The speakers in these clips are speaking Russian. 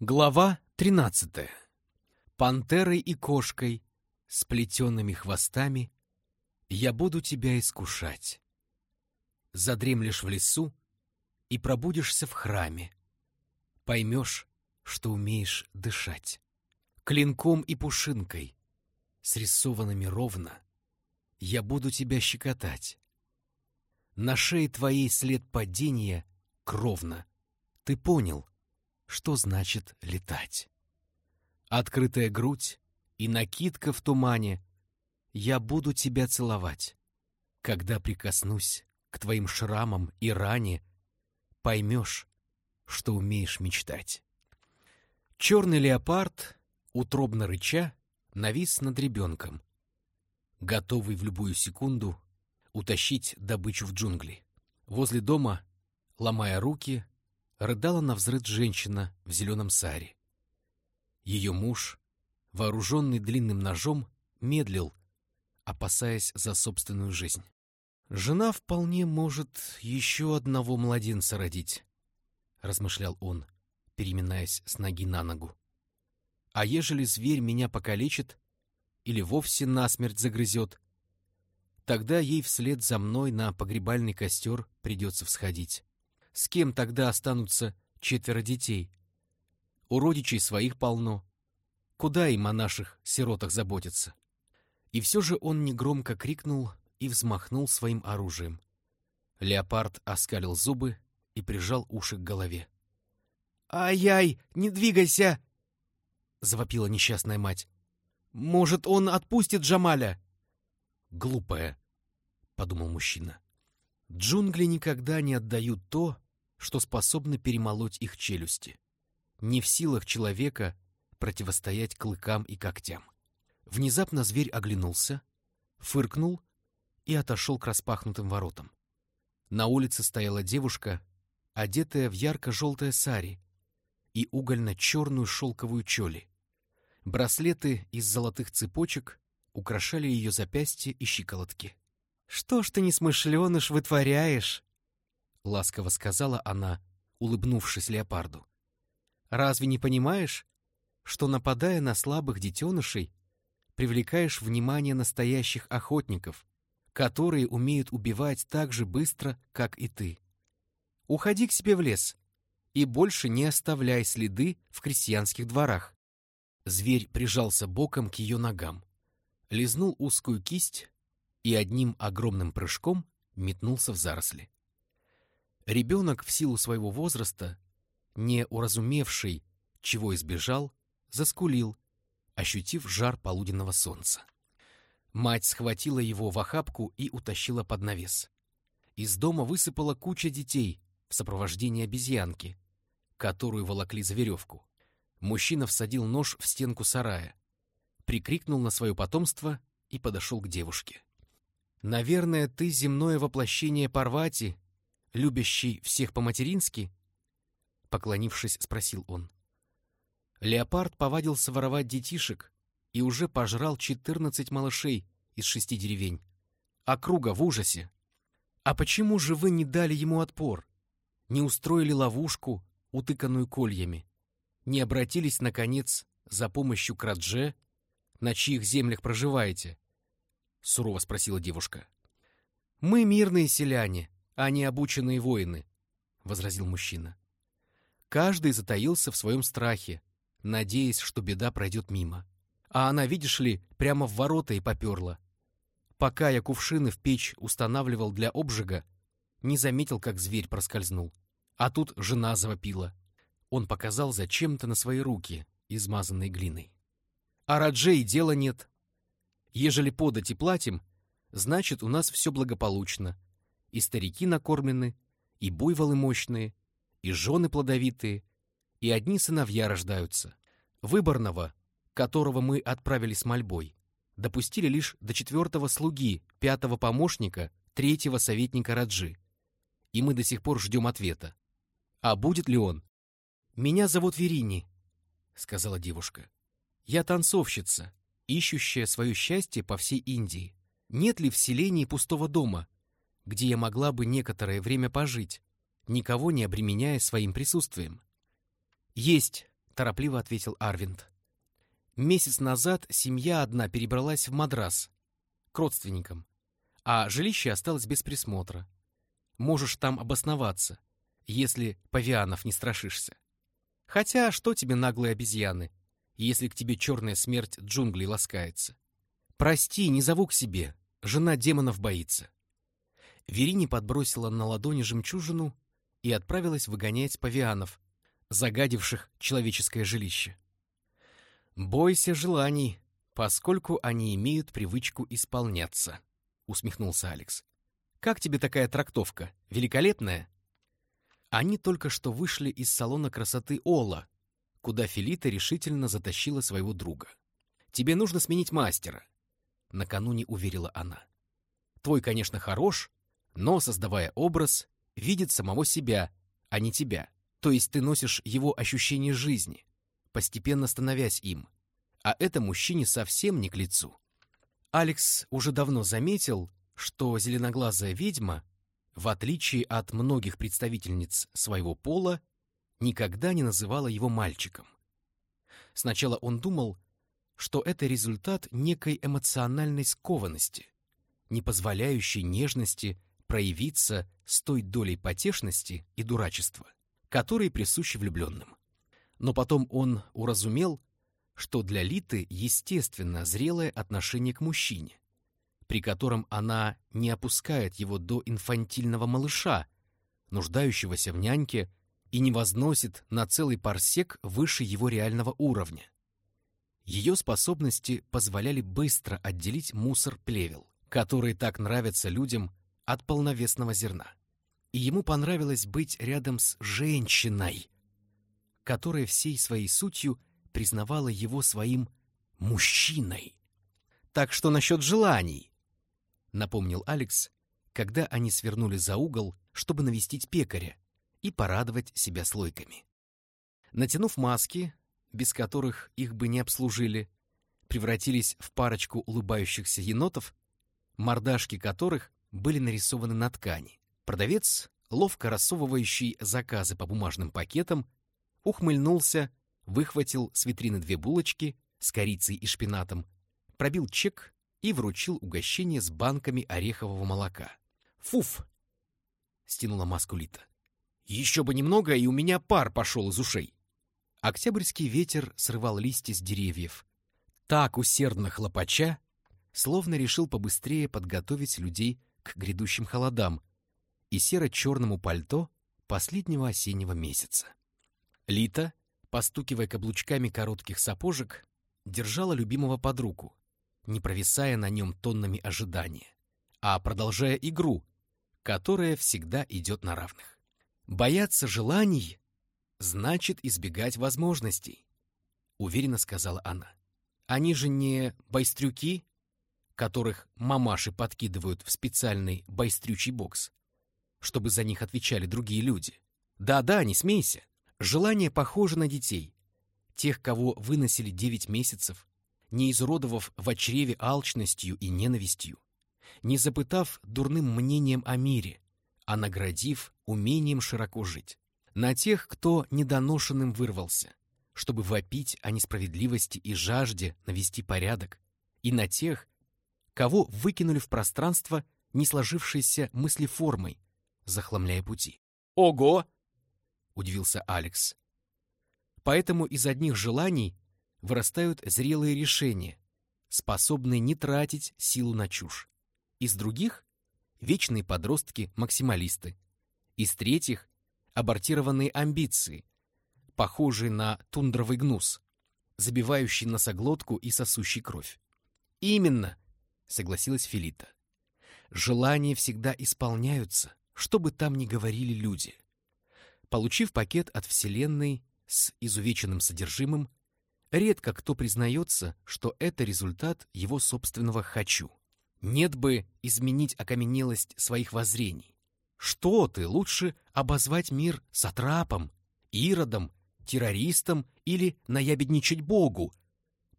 Глава 13. Пантерой и кошкой, с плетенными хвостами, я буду тебя искушать. Задремлешь в лесу и пробудишься в храме. Поймешь, что умеешь дышать. Клинком и пушинкой, срисованными ровно, я буду тебя щекотать. На шее твоей след падения кровно. Ты понял — что значит летать. Открытая грудь и накидка в тумане. Я буду тебя целовать. Когда прикоснусь к твоим шрамам и ране, поймешь, что умеешь мечтать. Черный леопард, утробно рыча, навис над ребенком, готовый в любую секунду утащить добычу в джунгли. Возле дома, ломая руки, рыдала на взрыв женщина в зеленом саре. Ее муж, вооруженный длинным ножом, медлил, опасаясь за собственную жизнь. «Жена вполне может еще одного младенца родить», — размышлял он, переминаясь с ноги на ногу. «А ежели зверь меня покалечит или вовсе насмерть загрызет, тогда ей вслед за мной на погребальный костер придется всходить. С кем тогда останутся четверо детей? У родичей своих полно. Куда им о наших сиротах заботиться? И все же он негромко крикнул и взмахнул своим оружием. Леопард оскалил зубы и прижал уши к голове. «Ай-яй, не двигайся!» — завопила несчастная мать. «Может, он отпустит Джамаля?» «Глупая», — подумал мужчина. Джунгли никогда не отдают то, что способно перемолоть их челюсти. Не в силах человека противостоять клыкам и когтям. Внезапно зверь оглянулся, фыркнул и отошел к распахнутым воротам. На улице стояла девушка, одетая в ярко-желтое сари и угольно-черную шелковую чоли. Браслеты из золотых цепочек украшали ее запястья и щиколотки. «Что ж ты, несмышленыш, вытворяешь?» — ласково сказала она, улыбнувшись леопарду. «Разве не понимаешь, что, нападая на слабых детенышей, привлекаешь внимание настоящих охотников, которые умеют убивать так же быстро, как и ты? Уходи к себе в лес и больше не оставляй следы в крестьянских дворах». Зверь прижался боком к ее ногам, лизнул узкую кисть и одним огромным прыжком метнулся в заросли. Ребенок в силу своего возраста, не уразумевший, чего избежал, заскулил, ощутив жар полуденного солнца. Мать схватила его в охапку и утащила под навес. Из дома высыпала куча детей в сопровождении обезьянки, которую волокли за веревку. Мужчина всадил нож в стенку сарая, прикрикнул на свое потомство и подошел к девушке. Наверное, ты земное воплощение Парвати, любящий всех по-матерински? Поклонившись, спросил он. Леопард повадился воровать детишек и уже пожрал четырнадцать малышей из шести деревень. Округа в ужасе. А почему же вы не дали ему отпор? Не устроили ловушку, утыканную кольями? Не обратились, наконец, за помощью к Радже, на чьих землях проживаете? — сурово спросила девушка. «Мы мирные селяне, а не обученные воины», — возразил мужчина. Каждый затаился в своем страхе, надеясь, что беда пройдет мимо. А она, видишь ли, прямо в ворота и поперла. Пока я кувшины в печь устанавливал для обжига, не заметил, как зверь проскользнул. А тут жена завопила. Он показал зачем-то на свои руки, измазанные глиной. А Раджей дела нет, Ежели подать и платим, значит, у нас все благополучно. И старики накормлены, и буйволы мощные, и жены плодовитые, и одни сыновья рождаются. Выборного, которого мы отправили с мольбой, допустили лишь до четвертого слуги, пятого помощника, третьего советника Раджи. И мы до сих пор ждем ответа. А будет ли он? «Меня зовут Верини», — сказала девушка. «Я танцовщица, ищущая свое счастье по всей Индии. Нет ли в селении пустого дома, где я могла бы некоторое время пожить, никого не обременяя своим присутствием? Есть, торопливо ответил Арвинд. Месяц назад семья одна перебралась в Мадрас, к родственникам, а жилище осталось без присмотра. Можешь там обосноваться, если павианов не страшишься. Хотя что тебе наглые обезьяны, если к тебе черная смерть джунглей ласкается? Прости, не зову к себе, жена демонов боится. Верини подбросила на ладони жемчужину и отправилась выгонять павианов, загадивших человеческое жилище. «Бойся желаний, поскольку они имеют привычку исполняться», — усмехнулся Алекс. «Как тебе такая трактовка? Великолепная?» Они только что вышли из салона красоты Ола, куда Филита решительно затащила своего друга. «Тебе нужно сменить мастера», — накануне уверила она. «Твой, конечно, хорош, но, создавая образ, видит самого себя, а не тебя. То есть ты носишь его ощущение жизни, постепенно становясь им. А это мужчине совсем не к лицу. Алекс уже давно заметил, что зеленоглазая ведьма, в отличие от многих представительниц своего пола, никогда не называла его мальчиком. Сначала он думал, что это результат некой эмоциональной скованности, не позволяющей нежности проявиться с той долей потешности и дурачества, которые присущи влюбленным. Но потом он уразумел, что для Литы естественно зрелое отношение к мужчине, при котором она не опускает его до инфантильного малыша, нуждающегося в няньке, и не возносит на целый парсек выше его реального уровня. Ее способности позволяли быстро отделить мусор-плевел, который так нравится людям от полновесного зерна. И ему понравилось быть рядом с женщиной, которая всей своей сутью признавала его своим мужчиной. «Так что насчет желаний?» — напомнил Алекс, когда они свернули за угол, чтобы навестить пекаря и порадовать себя слойками. Натянув маски, без которых их бы не обслужили, превратились в парочку улыбающихся енотов, мордашки которых были нарисованы на ткани. Продавец, ловко рассовывающий заказы по бумажным пакетам, ухмыльнулся, выхватил с витрины две булочки с корицей и шпинатом, пробил чек и вручил угощение с банками орехового молока. «Фуф!» — стянула маску Лита. «Еще бы немного, и у меня пар пошел из ушей!» Октябрьский ветер срывал листья с деревьев. Так усердно хлопача, словно решил побыстрее подготовить людей к грядущим холодам и серо-черному пальто последнего осеннего месяца. Лита, постукивая каблучками коротких сапожек, держала любимого под руку, не провисая на нем тоннами ожидания, а продолжая игру, которая всегда идет на равных. Бояться желаний значит избегать возможностей, уверенно сказала она. Они же не байстрюки, которых мамаши подкидывают в специальный байстрючий бокс, чтобы за них отвечали другие люди. Да-да, не смейся. Желание похоже на детей. Тех, кого выносили девять месяцев, не изуродовав в чреве алчностью и ненавистью, не запытав дурным мнением о мире, а наградив умением широко жить. На тех, кто недоношенным вырвался, чтобы вопить о несправедливости и жажде навести порядок, и на тех, кого выкинули в пространство не сложившейся мыслеформой, захламляя пути. «Ого!» — удивился Алекс. Поэтому из одних желаний вырастают зрелые решения, способные не тратить силу на чушь. Из других — вечные подростки-максималисты. Из третьих — абортированные амбиции, похожие на тундровый гнус, забивающий носоглотку и сосущий кровь. Именно — согласилась Филита. Желания всегда исполняются, что бы там ни говорили люди. Получив пакет от Вселенной с изувеченным содержимым, редко кто признается, что это результат его собственного «хочу». Нет бы изменить окаменелость своих воззрений. Что ты, лучше обозвать мир сатрапом, иродом, террористом или наябедничать Богу,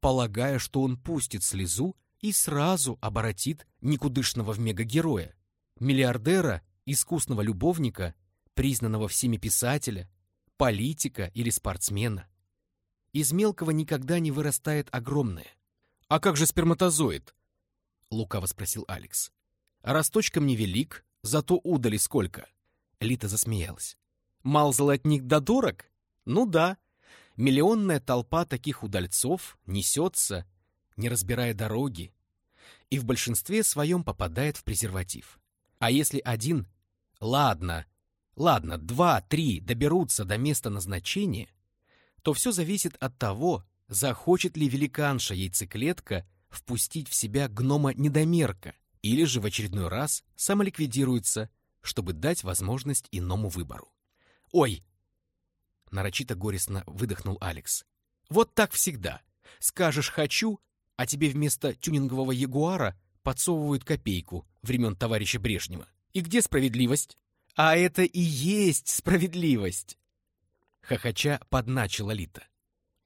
полагая, что он пустит слезу и сразу оборотит никудышного в мегагероя, миллиардера, искусного любовника, признанного всеми писателя, политика или спортсмена. из мелкого никогда не вырастает огромное. «А как же сперматозоид?» — лукаво спросил Алекс. «Росточком невелик, зато удали сколько». Лита засмеялась. «Мал золотник да дорог? Ну да. Миллионная толпа таких удальцов несется, не разбирая дороги, и в большинстве своем попадает в презерватив. А если один, ладно, ладно, два, три доберутся до места назначения, то все зависит от того, захочет ли великанша-яйцеклетка впустить в себя гнома-недомерка или же в очередной раз самоликвидируется, чтобы дать возможность иному выбору. «Ой!» — нарочито горестно выдохнул Алекс. «Вот так всегда. Скажешь «хочу», а тебе вместо тюнингового ягуара подсовывают копейку времен товарища Брежнева. И где справедливость? А это и есть справедливость!» Хохоча подначила Лита.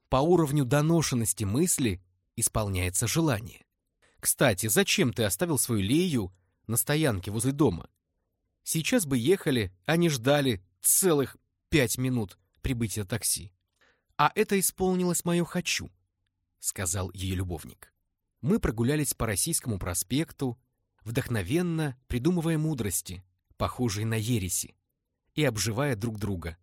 По уровню доношенности мысли исполняется желание. Кстати, зачем ты оставил свою Лею на стоянке возле дома? Сейчас бы ехали, а не ждали целых пять минут прибытия такси. А это исполнилось мое «хочу», — сказал ее любовник. Мы прогулялись по Российскому проспекту, вдохновенно придумывая мудрости, похожие на ереси, и обживая друг друга,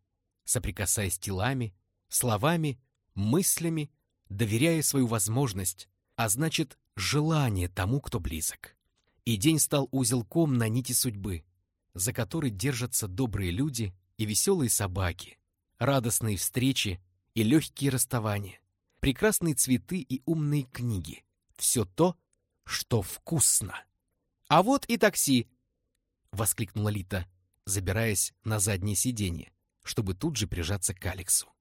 соприкасаясь телами, словами, мыслями, доверяя свою возможность, а значит, желание тому, кто близок. И день стал узелком на нити судьбы, за который держатся добрые люди и веселые собаки, радостные встречи и легкие расставания, прекрасные цветы и умные книги. Все то, что вкусно. «А вот и такси!» — воскликнула Лита, забираясь на заднее сиденье чтобы тут же прижаться к Алексу.